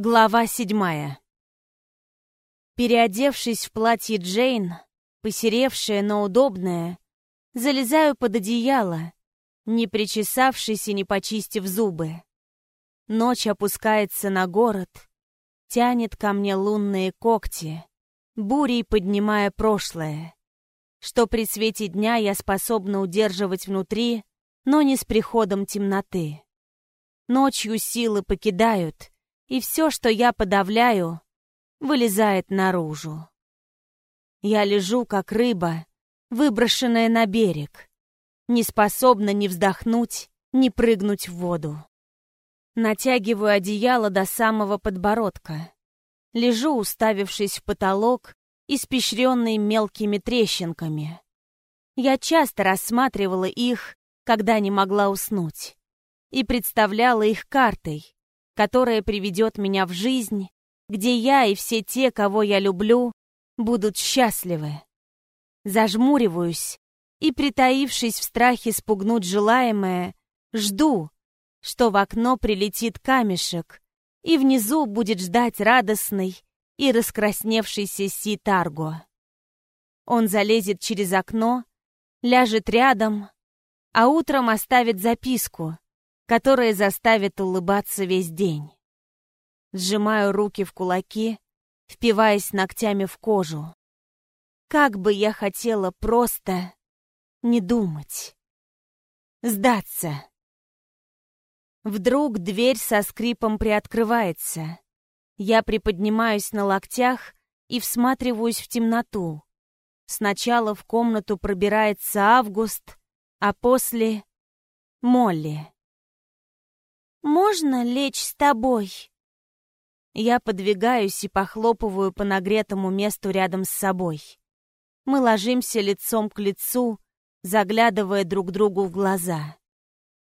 Глава седьмая. Переодевшись в платье Джейн, посеревшее, но удобное, залезаю под одеяло, не причесавшись и не почистив зубы. Ночь опускается на город, тянет ко мне лунные когти, бурей поднимая прошлое, что при свете дня я способна удерживать внутри, но не с приходом темноты. Ночью силы покидают — и все, что я подавляю, вылезает наружу. Я лежу, как рыба, выброшенная на берег, не способна ни вздохнуть, ни прыгнуть в воду. Натягиваю одеяло до самого подбородка. Лежу, уставившись в потолок, испещренный мелкими трещинками. Я часто рассматривала их, когда не могла уснуть, и представляла их картой, которая приведет меня в жизнь, где я и все те, кого я люблю, будут счастливы. Зажмуриваюсь и, притаившись в страхе спугнуть желаемое, жду, что в окно прилетит камешек, и внизу будет ждать радостный и раскрасневшийся Си-Тарго. Он залезет через окно, ляжет рядом, а утром оставит записку, которое заставит улыбаться весь день. Сжимаю руки в кулаки, впиваясь ногтями в кожу. Как бы я хотела просто не думать. Сдаться. Вдруг дверь со скрипом приоткрывается. Я приподнимаюсь на локтях и всматриваюсь в темноту. Сначала в комнату пробирается Август, а после — Молли. «Можно лечь с тобой?» Я подвигаюсь и похлопываю по нагретому месту рядом с собой. Мы ложимся лицом к лицу, заглядывая друг другу в глаза.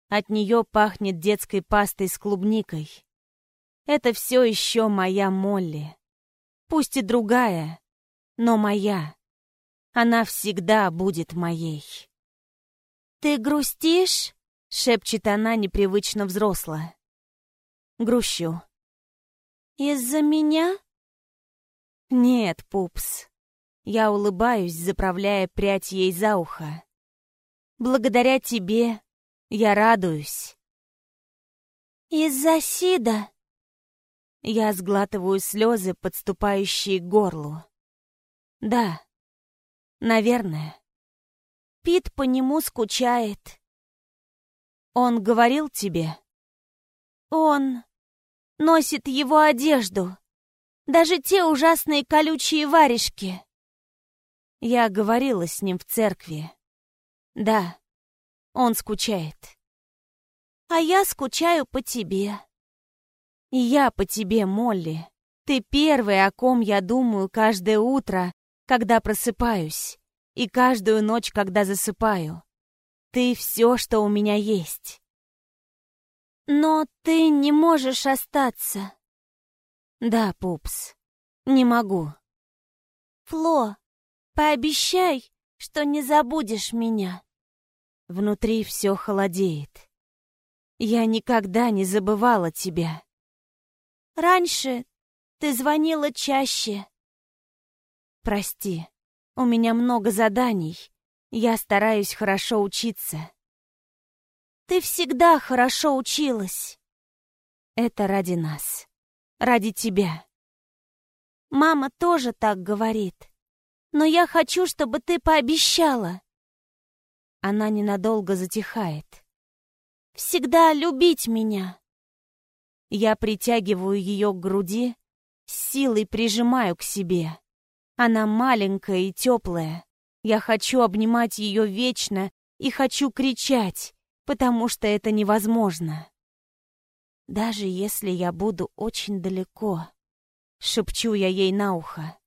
От нее пахнет детской пастой с клубникой. Это все еще моя Молли. Пусть и другая, но моя. Она всегда будет моей. «Ты грустишь?» Шепчет она непривычно взрослая. Грущу. «Из-за меня?» «Нет, пупс». Я улыбаюсь, заправляя прядь ей за ухо. «Благодаря тебе я радуюсь». «Из-за Сида?» Я сглатываю слезы, подступающие к горлу. «Да, наверное». Пит по нему скучает. Он говорил тебе? Он носит его одежду. Даже те ужасные колючие варежки. Я говорила с ним в церкви. Да, он скучает. А я скучаю по тебе. И я по тебе, Молли. Ты первый, о ком я думаю каждое утро, когда просыпаюсь, и каждую ночь, когда засыпаю. Ты все, что у меня есть. Но ты не можешь остаться. Да, пупс, не могу. Фло, пообещай, что не забудешь меня. Внутри все холодеет. Я никогда не забывала тебя. Раньше ты звонила чаще. Прости, у меня много заданий, я стараюсь хорошо учиться. Ты всегда хорошо училась. Это ради нас. Ради тебя. Мама тоже так говорит. Но я хочу, чтобы ты пообещала. Она ненадолго затихает. Всегда любить меня. Я притягиваю ее к груди, силой прижимаю к себе. Она маленькая и теплая. Я хочу обнимать ее вечно и хочу кричать, потому что это невозможно. Даже если я буду очень далеко, шепчу я ей на ухо.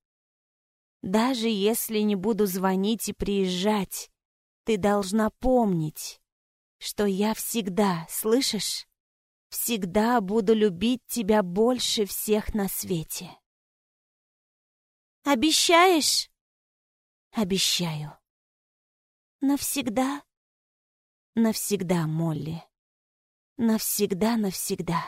Даже если не буду звонить и приезжать, ты должна помнить, что я всегда, слышишь? Всегда буду любить тебя больше всех на свете. Обещаешь? Обещаю. Навсегда? Навсегда, Молли. Навсегда-навсегда.